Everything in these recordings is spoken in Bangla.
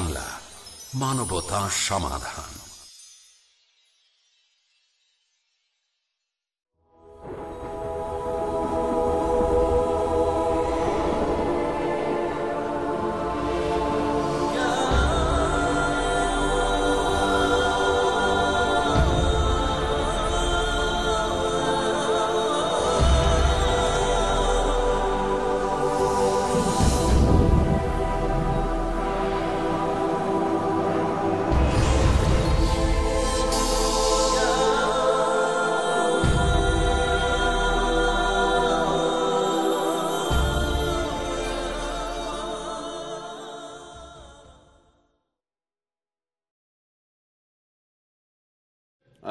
বাংলা মানবতা সমাধান।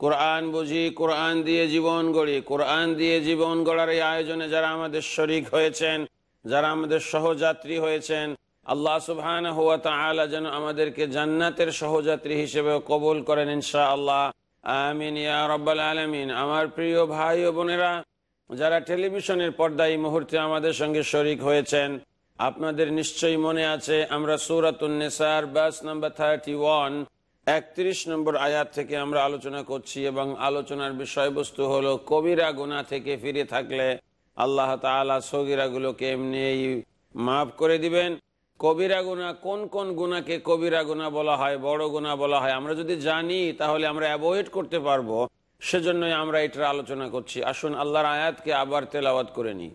কোরআন বুঝি, কোরআন দিয়ে জীবন গড়ি। কোরআন দিয়ে জীবন গড়ার এই আয়োজনে যারা আমাদের শরিক হয়েছেন, যারা আমাদের সহযাত্রী হয়েছেন, আল্লাহ সুবহান হুয়া তাআলা যেন আমাদেরকে জান্নাতের সহযাত্রী হিসেবে কবুল করেন ইনশা আল্লাহ আমিন, ইয়া রব্বাল আলমিন। আমার প্রিয় ভাই ও বোনেরা, যারা টেলিভিশনের পর্দায় এই মুহূর্তে আমাদের সঙ্গে শরিক হয়েছেন, আপনাদের নিশ্চয়ই মনে আছে আমরা সুরাতুন্নেসার বাস নাম্বার থার্টি ওয়ান একত্রিশ নম্বর আয়াত থেকে আমরা আলোচনা করছি এবং আলোচনার বিষয়বস্তু হলো কবিরা গুণা থেকে ফিরে থাকলে আল্লাহ তালা সগিরা গুলোকে এমনি মাফ করে দিবেন কবিরা গুণা কোন কোন গুণাকে কবিরা গুণা বলা হয় বড় গুণা বলা হয় আমরা যদি জানি তাহলে আমরা অ্যাভয়েড করতে পারবো সেজন্যই আমরা এটার আলোচনা করছি আসুন আল্লাহর আয়াতকে আবার তেলাওয়াত করে নিই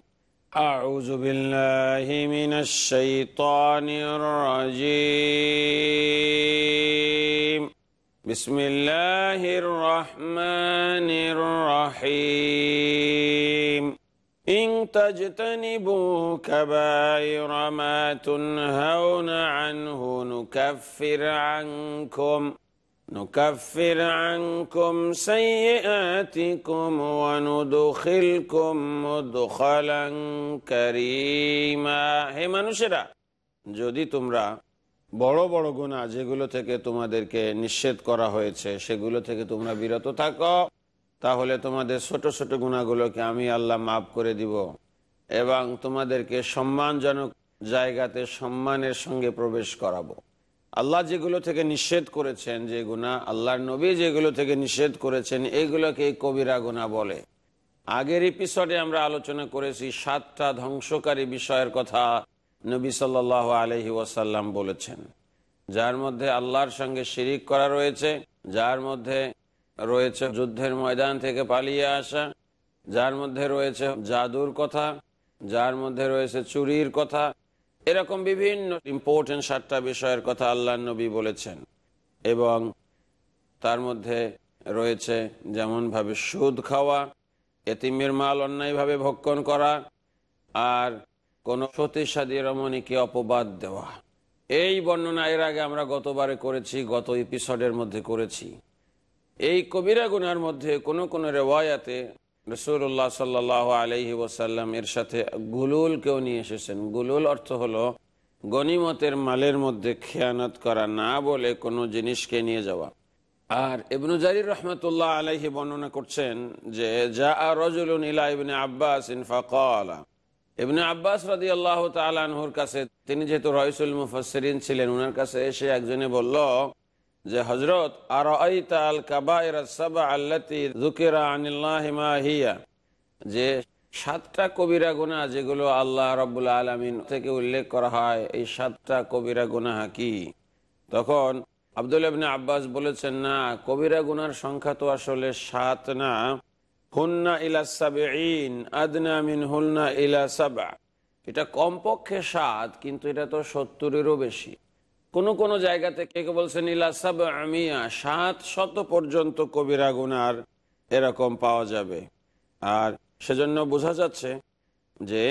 أعوذ بالله من الشيطان الرجيم بسم الله الرحمن الرحيم إن تجتنبوا كبائر ما تنهون عنه نكفر عنكم نكفر عنكم سيئاتكم وندخلكم مدخلا كريما হে মানুষেরা যদি তোমরা বড় বড় গুণা যেগুলো থেকে তোমাদেরকে নিষেধ করা হয়েছে, সেগুলো থেকে তোমরা বিরত থাকো। তাহলে তোমাদের ছোট ছোট গুণাগুলোকে আমি আল্লাহ মাফ করে দিব এবং তোমাদেরকে সম্মানজনক জায়গাতে সম্মানের সঙ্গে প্রবেশ করাবো। আল্লাহ যেগুলো থেকে নিষেধ করেছেন, যে গুণা আল্লাহর নবী যেগুলো থেকে নিষেধ করেছেন এইগুলোকে কবিরা গুণা বলে। আগের এপিসোডে আমরা আলোচনা করেছি সাতটা ধ্বংসকারী বিষয়ের কথা। নবী সাল আলহি ওয়াসাল্লাম বলেছেন, যার মধ্যে আল্লাহর সঙ্গে শিরিক করা রয়েছে, যার মধ্যে রয়েছে যুদ্ধের ময়দান থেকে পালিয়ে আসা, যার মধ্যে রয়েছে জাদুর কথা, যার মধ্যে রয়েছে চুরির কথা, এরকম বিভিন্ন ইম্পর্টেন্ট সাতটা বিষয়ের কথা আল্লাহ নবী বলেছেন এবং তার মধ্যে রয়েছে যেমনভাবে সুদ খাওয়া, এতিমের মাল অন্যায়ভাবে ভক্ষণ করা, আর কোনো সতীসাদী রমণীকে অপবাদ দেওয়া। এই বর্ণনা এর আগে আমরা গতবারে করেছি, গত এপিসোডের মধ্যে করেছি। এই কবিরা গুনার মধ্যে কোনো কোনো রেওয়ায়াতে রসুল্লাহ সাল্লাহ আলহি ওসাল্লাম এর সাথে গুলুলকেও নিয়ে এসেছেন। গুলুল অর্থ হলো গনিমতের মালের মধ্যে খেয়ানত করা না বলে কোনো জিনিসকে নিয়ে যাওয়া। আর ইবনু জারির রহমতুল্লাহ আলহি বর্ণনা করছেন যে যা রজুল ইলা ইবনে আব্বাস ইনফাকলা ইবনে আব্বাস রাদি আল্লাহ তালহুর কাছে, তিনি যেহেতু রয়সুল মুফসরিন ছিলেন ওনার কাছে এসে একজনে বলল যে হজরত আর যে সাতটা কবিরা গুণা যেগুলো আল্লাহ রবুল্লা আলমিন থেকে উল্লেখ করা হয়, এই সাতটা কবিরা গুণা কি? তখন আব্দুল ইবনে আব্বাস বলেছেন, না, কবিরা গুনার সংখ্যা তো আসলে সাত না। হুন্না ইলা সাবেইন আদনা মিন হুন্না ইলা সাবা এটা কমপক্ষে সাত, কিন্তু এটা তো সত্তরেরও বেশি। কোন কোন জায়গা থেকে বলছেন ইলা সাব আমিয়া সাত শত পর্যন্ত কবিরা গুনার এরকম পাওয়া যাবে। আর সেজন্য বোঝা যাচ্ছে যে,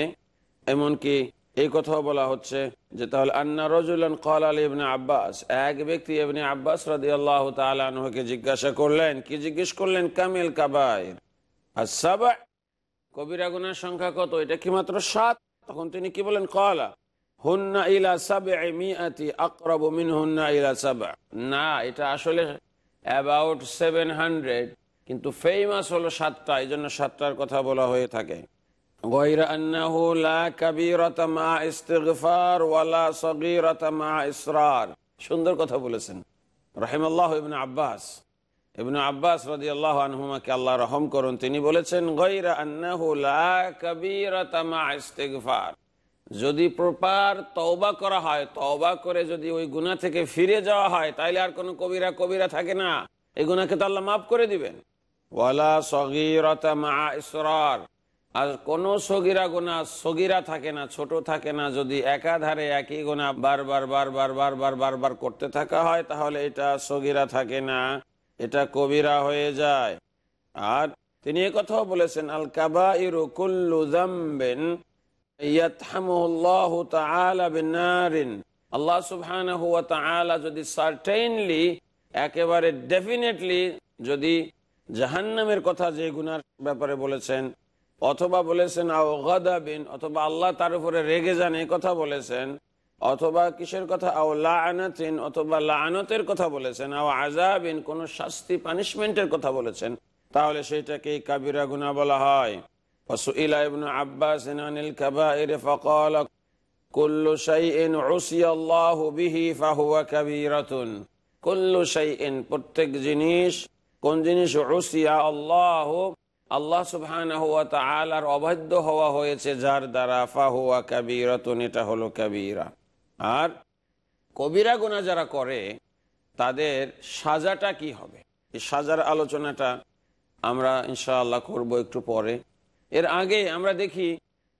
এমনকি এই কথাও বলা হচ্ছে যে, তাহলে আন্না রজুলান কল আলী ইবনে আব্বাস, এক ব্যক্তি ইবনে আব্বাস রাদি আল্লাহ তালকে জিজ্ঞাসা করলেন, কি জিজ্ঞেস করলেন? কামিল কাবায়ের আর সাবা কবিরা গুনার সংখ্যা কত এটা কি মাত্র সাত তখন তিনি কি বলেন কলা হুন্না ইলা সাবে মিয়াতি আকরাবু মিন হুন্না ইলা সাবা না এটা আসলে অ্যাবাউট সেভেন হান্ড্রেড কিন্তু ফেমাস হলো সাতটা এই জন্য সাতটার কথা বলা হয়ে থাকে غير أنه لا كبيرة مع استغفار ولا صغيرة مع إصرار সুন্দর কথা বলেছেন রহিমাল্লাহ ইবনে আব্বাস ইবনে আব্বাস রাদিয়াল্লাহু আনহুমাকে আল্লাহ রহম করুন। তিনি বলেছেন যদি প্রপার তওবা করা হয়, তওবা করে যদি ওই গুনাহ থেকে ফিরে যাওয়া হয়, তাইলে আর কোনো কবিরা কবিরা থাকে না। এই গুনাহকে তো আল্লাহ মাফ করে দিবেন। ওয়ালা সগীরাতা মা ইসরার। আর কোন সগিরা গোনা সগিরা থাকে না, ছোট থাকে না। যদি একাধারে একই গোনা বারবার বারবার বারবার বারবার করতে থাকা হয়, তাহলে এটা সগিরা থাকে না। এটা কবিরা হয়ে যায়। আর তিনি কথাও বলেছেন, আল কাবা ইরু কুল্লু জাম্বেন আল্লাহ তাআলা যদি একেবারে ডেফিনেটলি যদি জাহান্নামের কথা ব্যাপারে বলেছেন, অথবা বলেছেন অথবা আল্লাহ তার উপরে রেগে যান এই কথা বলেছেন অথবা কিসের কথা আও লাআনাতিন অথবা লাআনতের কথা বলেছেন আও আজাবিন কোন শাস্তি পানিশমেন্টের কথা বলেছেন তাহলে সেইটাকে কাবিরা গুনাহ বলা হয় وسئل ابن عباس عن الكبائر فقال كل شيء عصي الله به فهو كبيرة كل شيء প্রত্যেক জিনিস কোন জিনিস উসিয়া আল্লাহ আল্লাহ সুবহানাহু ওয়া তাআলার অবাধ্য হওয়া হয়েছে যার দ্বারা ফাহুয়া কাবীরাতুন এটা হলো কাবীরা আর কবিরা গোনা যারা করে, তাদের সাজাটা কি হবে? এই সাজার আলোচনাটা আমরা ইনশাআল্লাহ করব একটু পরে। এর আগে আমরা দেখি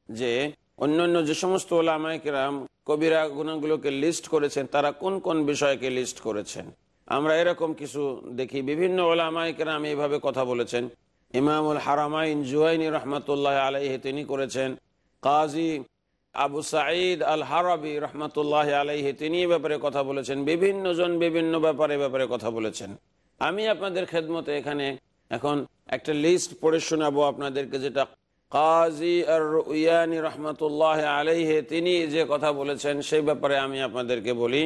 যে অন্যান্য যে সমস্ত ওলামাইকেরাম কবিরা গুণাগুলোকে লিস্ট করেছেন, তারা কোন কোন বিষয়কে লিস্ট করেছেন? আমরা এরকম কিছু দেখি। বিভিন্ন ওলামাইকেরাম এইভাবে কথা বলেছেন। ইমামুল হারামাইন জুয়াইনি রহমতুল্লাহ আলাইহে তিনি করেছেন। কাজী আবু সাঈদ আল হারাবি রহমতুল্লাহ আলাইহে, তিনি ব্যাপারে কথা বলেছেন। বিভিন্ন জন বিভিন্ন ব্যাপারে ব্যাপারে কথা বলেছেন। আমি আপনাদের খেদমতে এখানে এখন একটা লিস্ট পড়ে শোনাবো আপনাদেরকে, যেটা কাজী আর ইয়ানি রহমতুল্লাহ আলাইহে, তিনি যে কথা বলেছেন সেই ব্যাপারে আমি আপনাদেরকে বলি।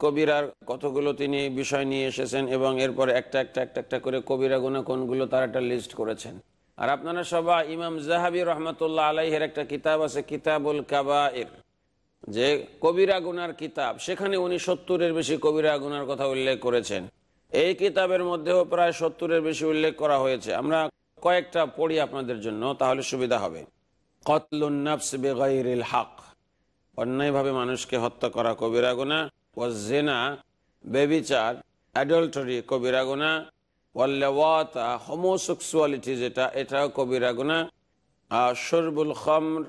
কবিরার কতগুলো তিনি বিষয় নিয়ে এসেছেন এবং এরপরে একটা একটা একটা একটা করে কবিরা গুণা কোনগুলো তার একটা লিস্ট করেছেন। আর আপনারা সবাই ইমাম জাহাবি রহমতুল্লাহ আলাইহের একটা কিতাব আছে কিতাবুল কাবায়ের যে কবিরা গুনার কিতাব, সেখানে উনি সত্তরের বেশি কবিরা গুনার কথা উল্লেখ করেছেন। এই কিতাবের মধ্যেও প্রায় সত্তরের বেশি উল্লেখ করা হয়েছে। আমরা কয়েকটা পড়ি আপনাদের জন্য, তাহলে সুবিধা হবে। কতলুন্নাফস বেগাইরিল হক। অন্যায়ভাবে মানুষকে হত্যা করা কবিরা গুনা ও জেনা, বেবিচার, অ্যাডল্টরি কবিরা গুনা হোমোসেক্সুয়ালিটি যেটা এটাও কবিরা গুনা আর শরবুল খমর,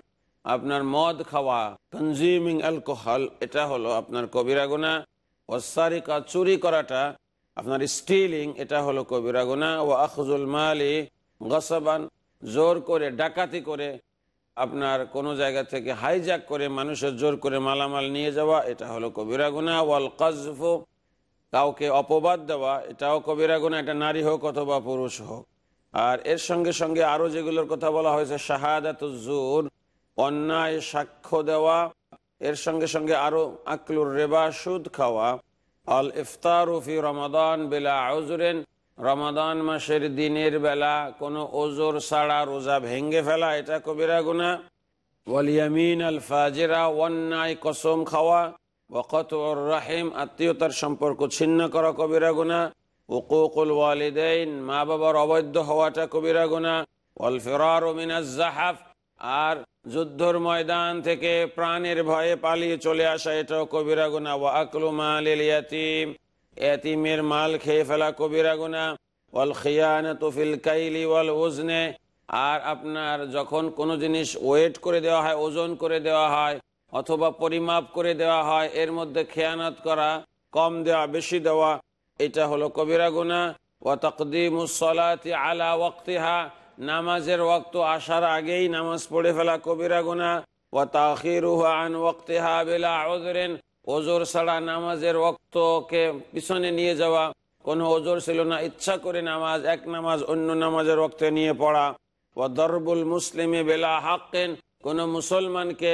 আপনার মদ খাওয়া কনজিউমিং অ্যালকোহল এটা হলো আপনার কবিরা গুনা ওসারিকা চুরি করাটা, আপনার স্টিলিং এটা হলো কবিরা গুনা ও আখজুল মালি গসাবান, জোর করে, ডাকাতি করে, আপনার কোনো জায়গা থেকে হাইজ্যাক করে, মানুষের জোর করে মালামাল নিয়ে যাওয়া, এটা হলো কবিরা গুনা ওয়াল কাজফ কাউকে অপবাদ দেওয়া, এটাও কবিরা গুনা এটা নারী হোক অথবা পুরুষ হোক। আর এর সঙ্গে সঙ্গে আরও যেগুলোর কথা বলা হয়েছে শাহাদাত জোর অন্যায়, সাক্ষ্য দেওয়া, এর সঙ্গে সঙ্গে আরও আকলুর রেবা, সুদ খাওয়া। আল ইফতার ফি রমাদান বেলা আউজুরেন রমাদান মাসের দিনের বেলা কোনো ওজোর ছাড়া রোজা ভেঙ্গে ফেলা, এটা কবিরা গুনা ওয়ালিয়ামিন আল ফাজেরা, অন্যায়, কসম খাওয়া। ওকত রাহিম, আত্মীয়তার সম্পর্ক ছিন্ন করা কবিরা গুনা উকুকুল ওয়ালিদাইন মা বাবার অবৈধ হওয়াটা কবিরা গুনা ওয়াল ফেরার জাহাফ, আর যুদ্ধর ময়দান থেকে প্রাণের ভয়ে পালিয়ে চলে আসা এটাও কবিরা গুনা ওয়া আকলু ইয়াতিম এতিমের মাল খেয়ে ফেলা কবিরা গুনা ওয়াল খিয়ানত ফিল কাইলি ওয়াল ওজনে আর আপনার যখন কোনো জিনিস ওয়েট করে দেওয়া হয়, ওজন করে দেওয়া হয় অথবা পরিমাপ করে দেওয়া হয়, এর মধ্যে খেয়ানত করা, কম দেওয়া, বেশি দেওয়া, এটা হলো কবিরা গুনা ও তকদিমুসলাতি আলা ওয়াক্তিহা, নামাজের ওয়াক্ত আসার আগেই নামাজ পড়ে ফেলা কবিরা গুনা ও তাহিরুহা আন ওয়াক্তিহা বেলা ওজোর ছাড়া নামাজের ওয়াক্তকে পিছনে নিয়ে যাওয়া। কোনো ওজোর ছিল না, ইচ্ছা করে নামাজ, এক নামাজ অন্য নামাজের ওয়াক্তে নিয়ে পড়া। ও দরবুল মুসলিমে বেলা হাক্কেন, কোনো মুসলমানকে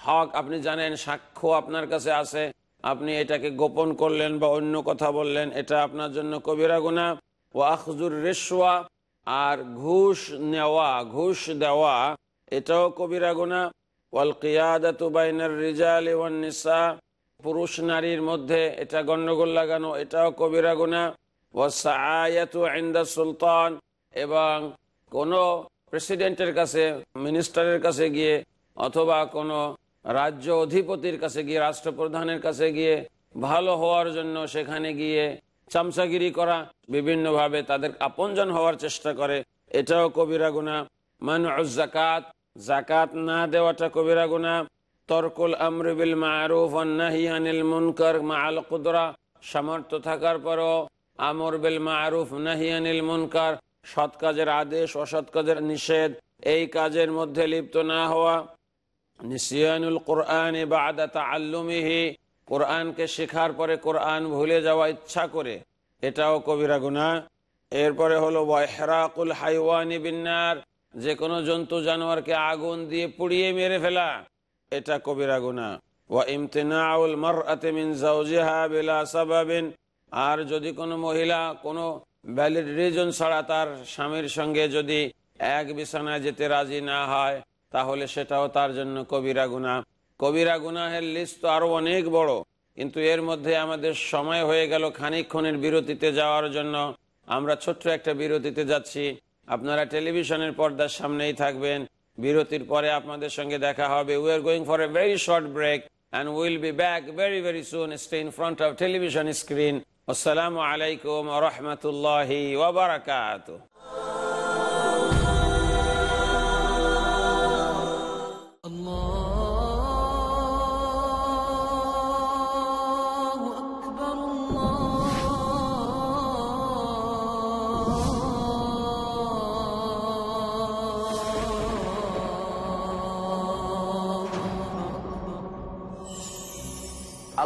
হক আপনি জানেন, সাক্ষ্য আপনার কাছে আছে। আপনি এটাকে গোপন করলেন বা অন্য কথা বললেন, এটা আপনার জন্য কবিরা গুনা ও আখজুর রেশোয়া আর ঘুষ নেওয়া, ঘুষ দেওয়া, এটাও কবিরা গুনা ওয়াল কিয়াদাতু বাইনার রিজাল ওয়ান নিসা, পুরুষ নারীর মধ্যে এটা গণ্ডগোল লাগানো, এটাও কবিরা গুনা ওয়াসায়াতু ইনদা সুলতান, এবং কোনো প্রেসিডেন্টের কাছে, মিনিস্টারের কাছে গিয়ে, অথবা কোনো রাজ্য অধিপতির কাছে গিয়ে, রাষ্ট্রপ্রধানের কাছে গিয়ে, ভালো হওয়ার জন্য সেখানে গিয়ে চামচাগিরি করা, বিভিন্নভাবে তাদের আপনজন হওয়ার চেষ্টা করে। এটাও কবিরা গুণা মানুষ জাকাত জাকাত না দেওয়াটা কবিরা গুণা তরকুল আমরুবিল মারুফ অন্নাহিয়ানিল মুনকার মাআল কুদরা। সামর্থ্য থাকার পরও আমর বিল মারুফ নাহিয়ানিল মুনকার। সৎ কাজের আদেশ, অসৎ কাজের নিষেধ, এই কাজের মধ্যে লিপ্ত না হওয়া। নিসিয়ানুল কোরআন বাদা তাল্লুমিহি কোরআনকে শেখার পরে কোরআন ভুলে যাওয়া ইচ্ছা করে, এটাও কবিরা গুনা এরপরে হলো ওয়াহরাকুল হাইওয়ানি বিন্নার যে কোনো জন্তু জানোয়ারকে আগুন দিয়ে পুড়িয়ে মেরে ফেলা, এটা কবিরা বিলা আর যদি কোনো মহিলা, কোনো ভ্যালিড রিজন ছাড়া তার স্বামীর সঙ্গে যদি এক বিছানায় যেতে রাজি না হয় তাহলে সেটাও তার জন্য কবিরা গুনা কবিরা গুনাহের লিস্ট তো আরও অনেক বড়। কিন্তু এর মধ্যে আমাদের সময় হয়ে গেল খানিক্ষণের বিরতিতে যাওয়ার জন্য। আমরা ছোট্ট একটা বিরতিতে যাচ্ছি। আপনারা টেলিভিশনের পর্দার সামনেই থাকবেন। বিরতির পরে আপনাদের সঙ্গে দেখা হবে। We are going for a very short break and we'll be back very very soon. Stay in front of television screen. Assalamu alaikum wa rahmatullahi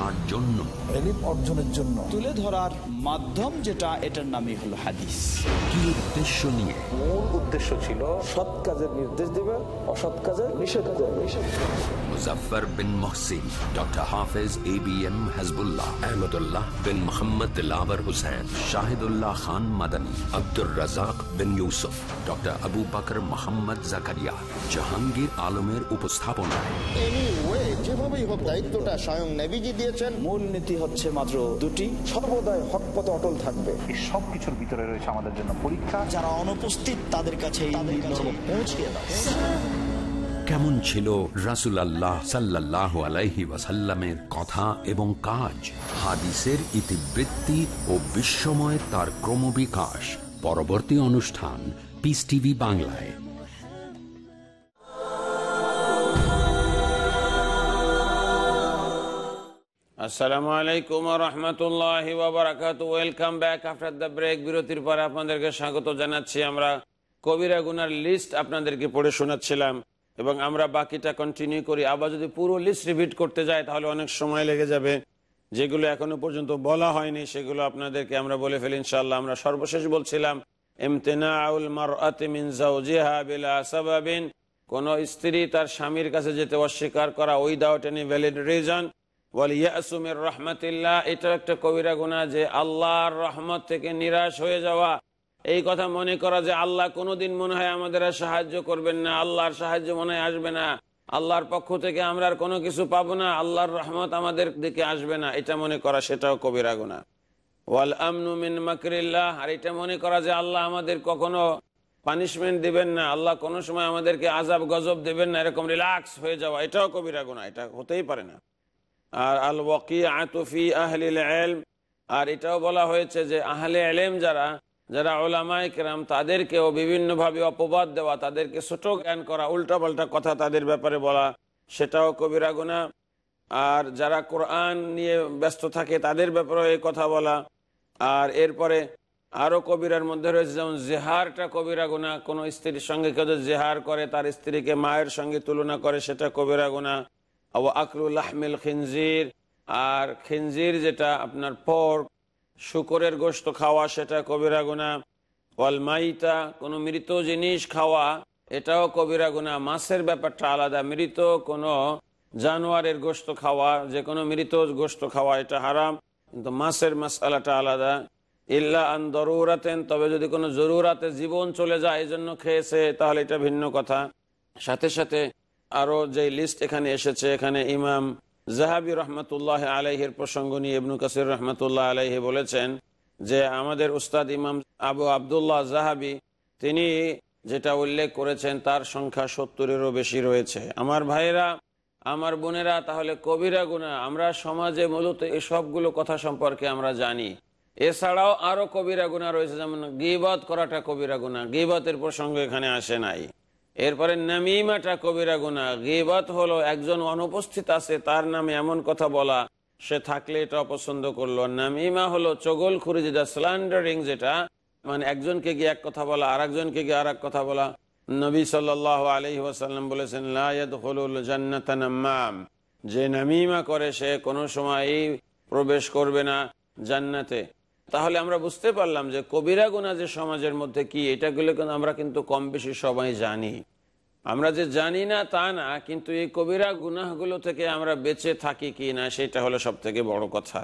কার জন্য। অর্জনের জন্য। তুলে ধরার মাধ্যম যেটা এটার নামই হলো হাদিস। কি উদ্দেশ্য নিয়ে? মূল উদ্দেশ্য ছিল সৎ কাজের নির্দেশ দিবে অসৎ কাজের নিষেধ করবে। Muzaffar bin Mohsin doctor Hafez A B M Hasbullah Ahmadullah bin Mohammad lover Hussain Shahidullah Khan Madani Abdur Razzak bin Yusuf doctor Abu Bakr Mohammad Zakaria Jahangir আলমের উপস্থাপনায়। যেভাবেই হোক দায়িত্বটা স্বয়ং নেভিজি দিয়েছেন। মূল নীতি হচ্ছে মাত্র দুটি সর্বদাই হক পথে অটল থাকবে। এই সব কিছুর ভিতরে রয়েছে আমাদের জন্য পরীক্ষা। যারা অনুপস্থিত তাদের কাছে পৌঁছিয়ে দাও। কেমন ছিল রাসুল আল্লাহ সাল্লাহ আলাইহি ওয়াসাল্লামের কথা এবং কাজ? হাদিসের ইতিবৃত্তি ও বিশ্বময় তার ক্রমবিকাশ। পরবর্তী অনুষ্ঠান পিস টিভি বাংলায়। আসসালামু আলাইকুম রহমতুল্লাহ ওবরাকাত welcome back after the break বিরতির পরে আপনাদেরকে স্বাগত জানাচ্ছি। আমরা কবিরা গুনার লিস্ট আপনাদেরকে পড়ে শোনাচ্ছিলাম এবং আমরা বাকিটা কন্টিনিউ করি। আবার যদি পুরো লিস্ট রিপিট করতে যাই, তাহলে অনেক সময় লেগে যাবে। যেগুলো এখনও পর্যন্ত বলা হয়নি, সেগুলো আপনাদেরকে আমরা বলে ফেলি ইনশাল্লাহ আমরা সর্বশেষ বলছিলাম, ইমতেনাউল সাবাবিন। কোন স্ত্রী তার স্বামীর কাছে যেতে অস্বীকার করা উইদাউট এনি ভ্যালিড রিজন ওয়ালিয়াসুমের রহমতিল্লাহ, এটা একটা কবিরা যে আল্লাহর রহমত থেকে নিরাশ হয়ে যাওয়া। এই কথা আল্লাহ কোনোদিন আর সাহায্য করবেন না, আল্লাহর সাহায্য মনে আসবে না। আল্লাহর পক্ষ থেকে আমরা আর কোনো কিছু পাবো না, আল্লাহর রহমত আমাদের দিকে আসবে না, এটা মনে করা সেটাও কবিরা গুণা। ওয়াল আমনু মিন মাকরিল্লাহ, আর এটা মনে করা যে আল্লাহ আমাদের কখনো পানিশমেন্ট দিবেন না, আল্লাহ কোনো সময় আমাদেরকে আজাব গজব দেবেন না, এরকম রিল্যাক্স হয়ে যাওয়া, এটাও কবিরা গুণা, এটা হতেই পারে না। আর আল ওয়াকি আতুফি আহলিল এলম আর এটাও বলা হয়েছে যে আহলে এলেম যারা যারা ওলামায় কেরাম, তাদেরকেও বিভিন্নভাবে অপবাদ দেওয়া, তাদেরকে ছোট জ্ঞান করা, উল্টাপাল্টা কথা তাদের ব্যাপারে বলা, সেটাও কবিরা গুণা। আর যারা কোরআন নিয়ে ব্যস্ত থাকে, তাদের ব্যাপারেও এই কথা বলা। আর এরপরে আরও কবিরার মধ্যে রয়েছে, যেমন জেহারটা কবিরা গুণা। কোনো স্ত্রীর সঙ্গে কেউ জেহার করে, তার স্ত্রীকে মায়ের সঙ্গে তুলনা করে, সেটা কবিরা গুণা। আকরুল আহমিল খিনজির। আর খিনজির যেটা আপনার পর্ক, শুকরের গোস্ত খাওয়া সেটা কবিরা গুণা ওয়াল মাইতা, কোনো মৃত জিনিস খাওয়া, এটাও কবিরা গুণা মাছের ব্যাপারটা আলাদা, মৃত কোনো জানোয়ারের গোস্ত খাওয়া যে কোনো মৃত গোস্ত খাওয়া, এটা হারাম। কিন্তু মাছের মাসালাটা আলাদা। ইল্লা আন দরুরাতেন, তবে যদি কোনো জরুরাতে জীবন চলে যায় এই জন্য খেয়েছে, তাহলে এটা ভিন্ন কথা। সাথে সাথে আরও যে লিস্ট এখানে এসেছে, এখানে ইমাম জাহাবি রহমতুল্লাহ আলাইহের প্রসঙ্গ নিয়ে ইবনু কাসির রহমতুল্লাহ আলাইহি বলেছেন যে আমাদের উস্তাদ ইমাম আবু আবদুল্লাহ জাহাবি, তিনি যেটা উল্লেখ করেছেন তার সংখ্যা সত্তরেরও বেশি রয়েছে। আমার ভাইরা আমার বোনেরা, তাহলে কবিরা গুণা আমরা সমাজে মূলত এই সবগুলো কথা সম্পর্কে আমরা জানি। এছাড়াও আরও কবিরা গুণা রয়েছে, যেমন গিবত করাটা কবিরা গুণা গিবতের প্রসঙ্গ এখানে আসে নাই। এরপরে নামিমাটা কবিরা গুণা গিবত হলো, একজন অনুপস্থিত আছে, তার নামে এমন কথা বলা, সে থাকলে এটা অপছন্দ করল। নামিমা হলো চগল খুরি যেটা স্ল্যান্ডারিং যেটা মানে একজনকে গিয়ে এক কথা বলা আর একজনকে গিয়ে আর এক কথা বলা। নবী সাল আলহি ওয়াসাল্লাম বলেছেন লাইয়াদুল জান্নাত নাম্মাম। যে নামিমা করে, সে কোনো সময় প্রবেশ করবে না জান্নাতে। তাহলে আমরা বুঝতে পারলাম যে কবিরা গুণা যে সমাজের মধ্যে কি, এটাগুলো কিন্তু আমরা কিন্তু কম বেশি সবাই জানি। আমরা যে জানি না তা না, কিন্তু এই কবিরা গুনাহগুলো থেকে আমরা বেঁচে থাকি কি না, সেটা হলো সব থেকে বড় কথা।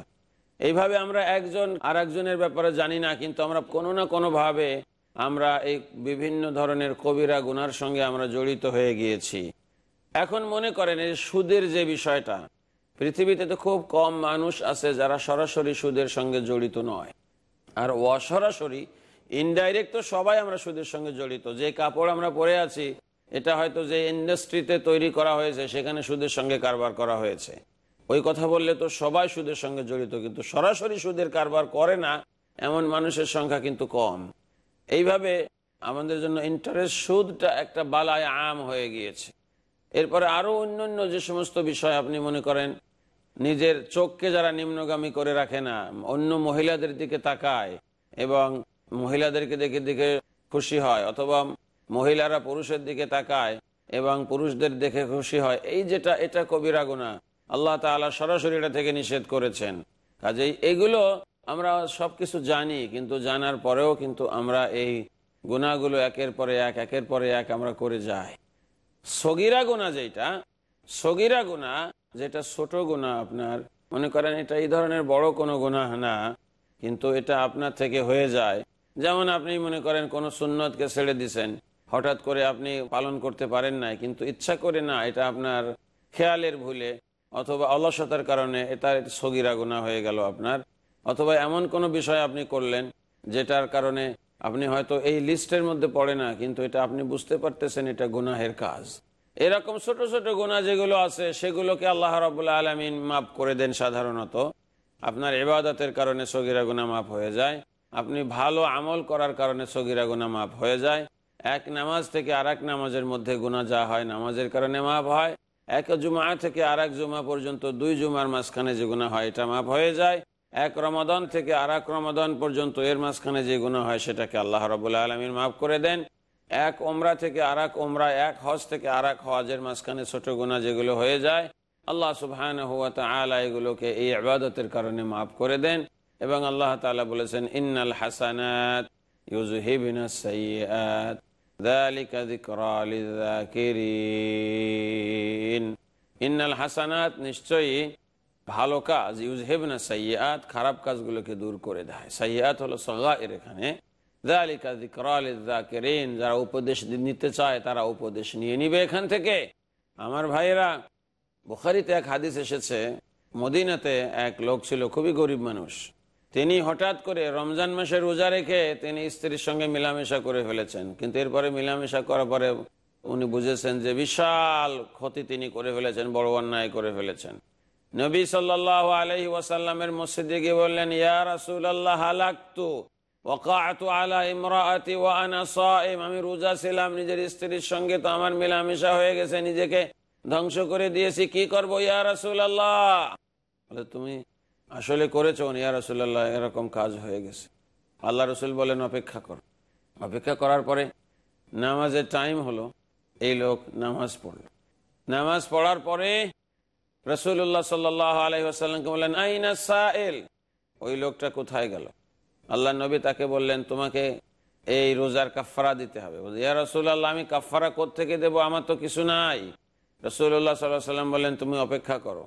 এইভাবে আমরা একজন আর একজনের ব্যাপারে জানি না, কিন্তু আমরা কোনো না কোনো ভাবে আমরা এই বিভিন্ন ধরনের কবিরা গুনার সঙ্গে আমরা জড়িত হয়ে গিয়েছি। এখন মনে করেন এই সুদের যে বিষয়টা, পৃথিবীতে তো খুব কম মানুষ আছে যারা সরাসরি সুদের সঙ্গে জড়িত নয়। আর অসরাসরি ইনডাইরেক্ট তো সবাই আমরা সুদের সঙ্গে জড়িত। যে কাপড় আমরা পরে আছি, এটা হয়তো যে ইন্ডাস্ট্রিতে তৈরি করা হয়েছে, সেখানে সুদের সঙ্গে কারবার করা হয়েছে। ওই কথা বললে তো সবাই সুদের সঙ্গে জড়িত, কিন্তু সরাসরি সুদের কারবার করে না, এমন মানুষের সংখ্যা কিন্তু কম। এইভাবে আমাদের জন্য ইন্টারেস্ট সুদটা একটা বালায় আম হয়ে গিয়েছে। এরপরে আরও অন্যান্য যে সমস্ত বিষয় আপনি মনে করেন নিজের চোখকে যারা নিম্নগামী করে রাখে না, অন্য মহিলাদের দিকে তাকায় এবং মহিলাদেরকে দেখে দেখে খুশি হয়, অথবা মহিলারা পুরুষের দিকে তাকায় এবং পুরুষদের দেখে খুশি হয়। এই যেটা, এটা কবিরা গুণা আল্লাহ তালা সরাসরি এটা থেকে নিষেধ করেছেন। কাজেই এগুলো আমরা সবকিছু জানি, কিন্তু জানার পরেও কিন্তু আমরা এই গুণাগুলো একের পরে এক, একের পরে এক আমরা করে যাই। সগিরা গুণা যেটা সগিরা গুণা যেটা ছোট গুণা আপনার, মনে করেন এটা এই ধরনের বড় কোনো গুনাহ না, কিন্তু এটা আপনার থেকে হয়ে যায়। যেমন আপনি মনে করেন কোনো সুন্নতকে ছেড়ে দিছেন, হঠাৎ করে আপনি পালন করতে পারেন নাই, কিন্তু ইচ্ছা করে না, এটা আপনার খেয়ালের ভুলে, অথবা অলসতার কারণে এটা সগিরা গুণা হয়ে গেল আপনার। অথবা এমন কোনো বিষয় আপনি করলেন, যেটার কারণে আপনি হয়তো এই লিস্টের মধ্যে পড়ে না, কিন্তু এটা আপনি বুঝতে পারতেছেন এটা গুনাহের কাজ। এরকম ছোট ছোট গুণা যেগুলো আছে, সেগুলোকে আল্লাহ রবুল্লা আলমিন মাফ করে দেন সাধারণত। আপনার এবাদতের কারণে সগিরা গুণা মাফ হয়ে যায়। আপনি ভালো আমল করার কারণে সগিরা গুণা মাফ হয়ে যায়। এক নামাজ থেকে আর নামাজের মধ্যে গুণা যা হয় নামাজের কারণে মাফ হয়। এক জুমা থেকে আর এক জুমা পর্যন্ত দুই জুমার মাঝখানে যে গুণা হয়, এটা মাফ হয়ে যায়। এক রমাদন থেকে আর এক রমাদন পর্যন্ত এর মাঝখানে যে গুণা হয়, সেটাকে আল্লাহ রবুল্লা আলমিন মাফ করে দেন। এক ওমরা থেকে আর এক ওমরা এক হজ থেকে আর এক হজের মাঝখানে ছোট গোনা যেগুলো হয়ে যায়, আল্লাহ সুবহান হুয়া আলা এগুলোকে এই আবাদতের কারণে মাফ করে দেন এবং আল্লাহ তালা বলেছেন, ইন্নাল হাসানাত ইউজুহিবিনা সৈয়াদ ইন্নাল হাসানাত নিশ্চয়ই ভালো কাজ ইউজহেবনা সৈয়াদ খারাপ কাজগুলোকে দূর করে দেয়। সাইয়াত হলো সগা এর এখানে। যারা উপদেশ নিতে চায়, তারা উপদেশ নিয়ে নিবে এখান থেকে। আমার ভাইয়েরা, বুখারিতে এক হাদিস এসেছে, মদিনাতে এক লোক ছিল, খুবই গরিব মানুষ। তিনি হঠাৎ করে রমজান মাসে রোজা রেখে তিনি স্ত্রীর সঙ্গে মিলামেশা করে ফেলেছেন। কিন্তু এরপরে মিলামেশা করার পরে উনি বুঝেছেন যে বিশাল ক্ষতি তিনি করে ফেলেছেন, বড় অন্যায় করে ফেলেছেন। নবী সাল্লাহ আলহি ওয়াসাল্লামের মসজিদে গিয়ে বললেন, ইয়া রাসুল আল্লাহ হালাক্তু? আলা ইমরাআতি ওয়া আনা সাইম আমি রোজা ছিলাম, নিজের স্ত্রীর সঙ্গে তো আমার মেলামেশা হয়ে গেছে, নিজেকে ধ্বংস করে দিয়েছি। কি করব, ইয়া রাসুল আল্লাহ বলে, তুমি আসলে করেছ ইয়া রাসুল্লাহ এরকম কাজ হয়ে গেছে। আল্লাহ রসুল বলেন, অপেক্ষা কর। অপেক্ষা করার পরে নামাজের টাইম হলো, এই লোক নামাজ পড়ল। নামাজ পড়ার পরে রসুল্লাহ সাল্লাহ আলহিহাসাল্লামকে বললেন, আইনা সাইল ওই লোকটা কোথায় গেল? আল্লাহ নবী তাকে বললেন, তোমাকে এই রোজার কাফারা দিতে হবে। ইয়া রসুল্লাহ আমি কাফারা থেকে দেবো? আমার তো কিছু নাই। রসুল্লাহ সাল্লাহ সাল্লাম বললেন, তুমি অপেক্ষা করো।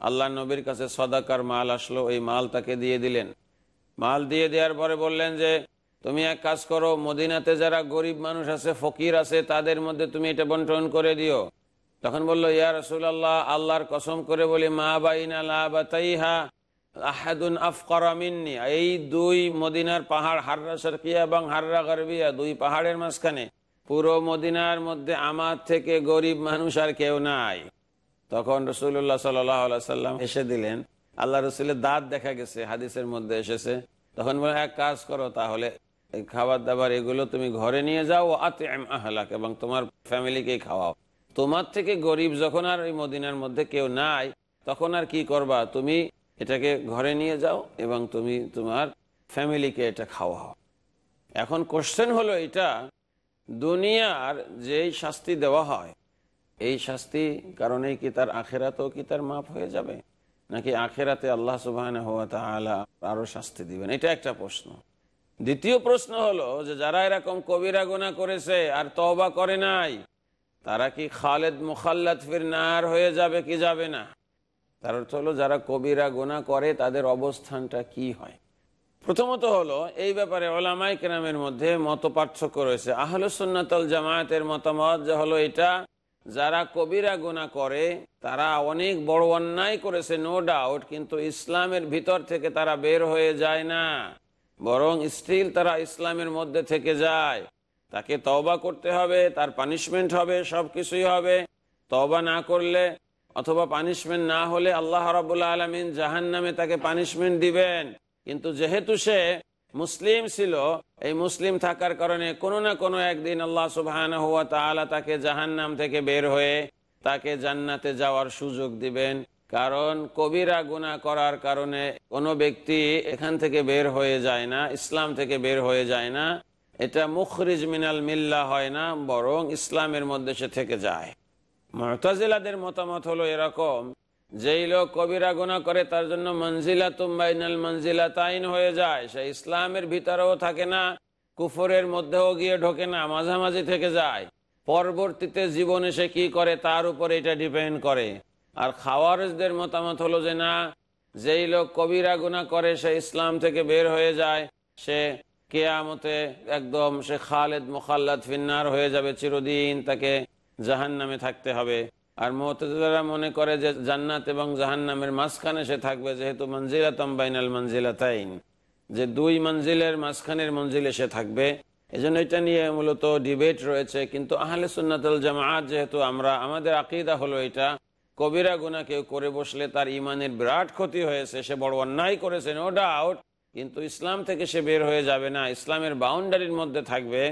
আল্লাহ নবীর কাছে সদাকার মাল আসলো ওই মাল তাকে দিয়ে দিলেন। মাল দিয়ে দেওয়ার পরে বললেন যে, তুমি এক কাজ করো, মদিনাতে যারা গরিব মানুষ আছে, ফকির আছে, তাদের মধ্যে তুমি এটা বন্টন করে দিও। তখন বলল, ইয়া রসুল্লাহ আল্লাহর কসম করে বলি, মা বাইনা লাইহা এই দুই মদিনার পাহাড়, হাররা সরকিয়া এবং হাররা গরবিয়া, দুই পাহাড়ের মাঝখানে। পুরো মদিনার মধ্যে আমার থেকে গরিব মানুষ আর কেউ নাই। তখন রসুল্লাহ সাল্লাম এসে দিলেন আল্লাহ রসুলের দাঁত দেখা গেছে, হাদিসের মধ্যে এসেছে। তখন বলে, এক কাজ করো, তাহলে খাবার দাবার এগুলো তুমি ঘরে নিয়ে যাও আতে আহলাক, এবং তোমার ফ্যামিলিকে খাওয়াও। তোমার থেকে গরিব যখন আর ওই মদিনার মধ্যে কেউ নাই, তখন আর কি করবা? তুমি এটাকে ঘরে নিয়ে যাও এবং তুমি তোমার ফ্যামিলিকে এটা খাওয়াও। এখন কোশ্চেন হলো এটা, দুনিয়ার যেই শাস্তি দেওয়া হয়, এই শাস্তি কারণেই কি তার আখেরাতেও কি তার মাফ হয়ে যাবে? নাকি আখেরাতে আল্লাহ সুবাহ আরও শাস্তি দিবেন? এটা একটা প্রশ্ন। দ্বিতীয় প্রশ্ন হলো যে যারা এরকম কবিরা গোনা করেছে আর তবা করে নাই, তারা কি খালেদ মুখাল্লাদ ফির নার হয়ে যাবে কি যাবে না? তার অর্থ হলো, যারা কবিরা গোনা করে, তাদের অবস্থানটা কি হয়? প্রথমত হলো, এই ব্যাপারে ওলামাই কেরামের মধ্যে মত পার্থক্য রয়েছে। আহলুসন্নাতল জামায়াতের মতামত যে হলো এটা, যারা কবিরা গোনা করে, তারা অনেক বড় অন্যায় করেছে নো ডাউট কিন্তু ইসলামের ভিতর থেকে তারা বের হয়ে যায় না। বরং স্টিল তারা ইসলামের মধ্যে থেকে যায়। তাকে তওবা করতে হবে, তার পানিশমেন্ট হবে সব কিছুই হবে। তওবা না করলে অথবা পানিশমেন্ট না হলে আল্লাহ রাবুল্লাহ আলমিন জাহান নামে তাকে পানিশমেন্ট দিবেন। কিন্তু যেহেতু সে মুসলিম ছিল, এই মুসলিম থাকার কারণে কোনো না কোনো একদিন আল্লাহ সুবহান হুয়া তালা তাকে জাহান নাম থেকে বের হয়ে তাকে জান্নাতে যাওয়ার সুযোগ দিবেন। কারণ কবিরা গুণা করার কারণে কোনো ব্যক্তি এখান থেকে বের হয়ে যায় না, ইসলাম থেকে বের হয়ে যায় না। এটা মুখরিজ মিনাল মিল্লা হয় না, বরং ইসলামের মধ্যে সে থেকে যায়। মতাজিলাদের মতামত হলো এরকম, যেই লোক কবিরা গুণা করে তার জন্য মঞ্জিলা তুম্বাইনাল মঞ্জিলা তাইন হয়ে যায়, সে ইসলামের ভিতরেও থাকে না, কুফরের মধ্যেও গিয়ে ঢোকে না, মাঝামাঝি থেকে যায়। পরবর্তীতে জীবনে সে কি করে, তার উপর এটা ডিপেন্ড করে। আর খাওয়ারজদের মতামত হলো যে না, যেই লোক কবিরা গুণা করে, সে ইসলাম থেকে বের হয়ে যায়, সে কেয়ামতে একদম, সে খালেদ মোখাল্লাদ ফিন্নার হয়ে যাবে চিরদিন, তাকে জাহান নামে থাকতে হবে। আর মোহতারা মনে করে যে জান্নাত এবং জাহান নামের মাঝখানে সে থাকবে যেহেতু মঞ্জিলা তম্বাইনাল মঞ্জিলা তাইন যে দুই মঞ্জিলের মাঝখানের মঞ্জিলে সে থাকবে। এজন্য এটা নিয়ে মূলত ডিবেট রয়েছে। কিন্তু আহলে সুন্নাতুল জামাআত যেহেতু আমরা, আমাদের আকিদা হলো এটা, কবিরা গুণা কেউ করে বসলে তার ইমানের বিরাট ক্ষতি হয়েছে, সে বড় অন্যায় করেছে নো ডাউট কিন্তু ইসলাম থেকে সে বের হয়ে যাবে না, ইসলামের বাউন্ডারির মধ্যে থাকবে।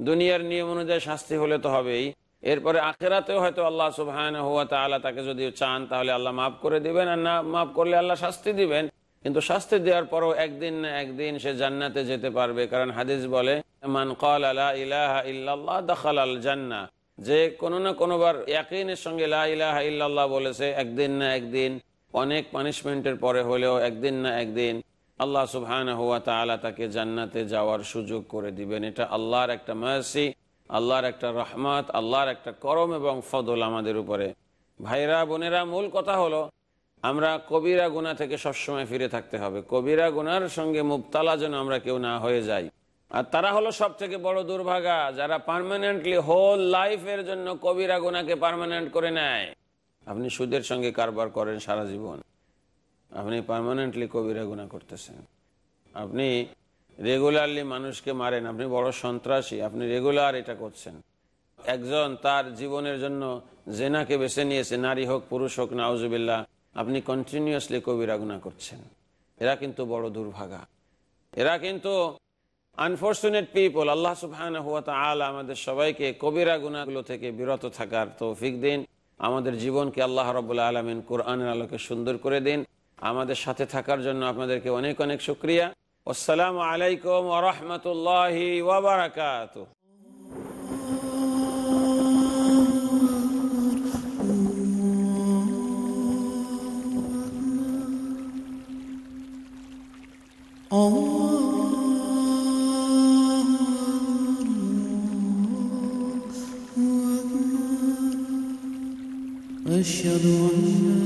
দুনিয়ার নিয়ম অনুযায়ী শাস্তি হলে তো হবেই। এরপরে আখেরাতেও হয়তো আল্লাহ সুবহান হুয়া তালা তাকে যদি চান, তাহলে আল্লাহ মাফ করে দিবেন, আর না মাফ করলে আল্লাহ শাস্তি দিবেন। কিন্তু শাস্তি দেওয়ার পরও একদিন না একদিন সে জান্নাতে যেতে পারবে, কারণ হাদিস বলে, মান কল আলা ইলাহা ইল্লাল্লাহ দখাল আল জান্না যে কোনো না কোনোবার একইনের সঙ্গে লা ইলাহা ইল্লাল্লাহ বলেছে, একদিন না একদিন, অনেক পানিশমেন্টের পরে হলেও একদিন না একদিন আল্লাহ সুবহান হুয়া তালা তাকে জান্নাতে যাওয়ার সুযোগ করে দিবেন। এটা আল্লাহর একটা মাসি আল্লাহর একটা রহমত, আল্লাহর একটা করম এবং ফদল আমাদের উপরে। ভাইরা, বোনেরা, মূল কথা হলো, আমরা কবিরা গুণা থেকে সবসময় ফিরে থাকতে হবে। কবিরা গুনার সঙ্গে মুবতালা যেন আমরা কেউ না হয়ে যাই। আর তারা হলো সব থেকে বড় দুর্ভাগা, যারা পারমানেন্টলি হোল লাইফের জন্য কবিরা গুনাকে পারমানেন্ট করে নেয়। আপনি সুদের সঙ্গে কারবার করেন সারা জীবন। আপনি পারমানেন্টলি কবিরা গুণা করতেছেন। আপনি রেগুলারলি মানুষকে মারেন। আপনি বড় সন্ত্রাসী, আপনি রেগুলার এটা করছেন। একজন তার জীবনের জন্য জেনাকে বেছে নিয়েছে, নারী হোক, পুরুষ হোক, নাউজুবিল্লাহ, আপনি কন্টিনিউয়াসলি কবিরা গুণা করছেন। এরা কিন্তু বড় দুর্ভাগা। এরা কিন্তু আনফর্চুনেট পিপল আল্লাহ সুবহান হুয়া আল আমাদের সবাইকে কবিরা গুণাগুলো থেকে বিরত থাকার তৌফিক দিন। আমাদের জীবনকে আল্লাহ রবুল্লা আলমিন কোরআনের আলোকে সুন্দর করে দিন। আমাদের সাথে থাকার জন্য আপনাদেরকে অনেক অনেক শুক্রিয়া। والسلام عليكم ورحمة الله وبركاته. Oh أشهد أن لا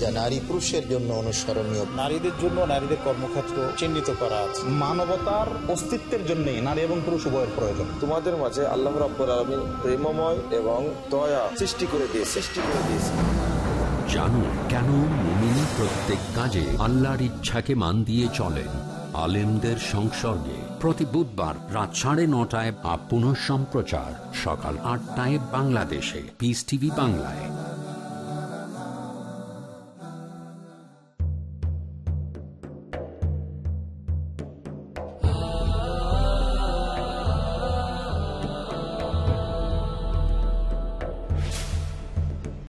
যা নারী পুরুষের জন্য অনুসরণীয়। নারীদের জন্য নারীদের কর্মক্ষেত্র চিহ্নিত করা আছে। মানবতার অস্তিত্বের জন্য নারী এবং পুরুষ উভয়ের প্রয়োজন। তোমাদের মাঝে আল্লাহ রাব্বুল আলামিন প্রেমময় এবং দয়া সৃষ্টি করে দিয়ে সৃষ্টি করে দিয়েছে। জানুন কেন মুমিন প্রত্যেক কাজে আল্লাহর ইচ্ছাকে মান দিয়ে চলেন? আলেমদের সংসর্গে প্রতি বুধবার রাত সাড়ে নটায় বা পুনঃ সম্প্রচার সকাল আটটায় বাংলাদেশে। পিস টিভি বাংলায়।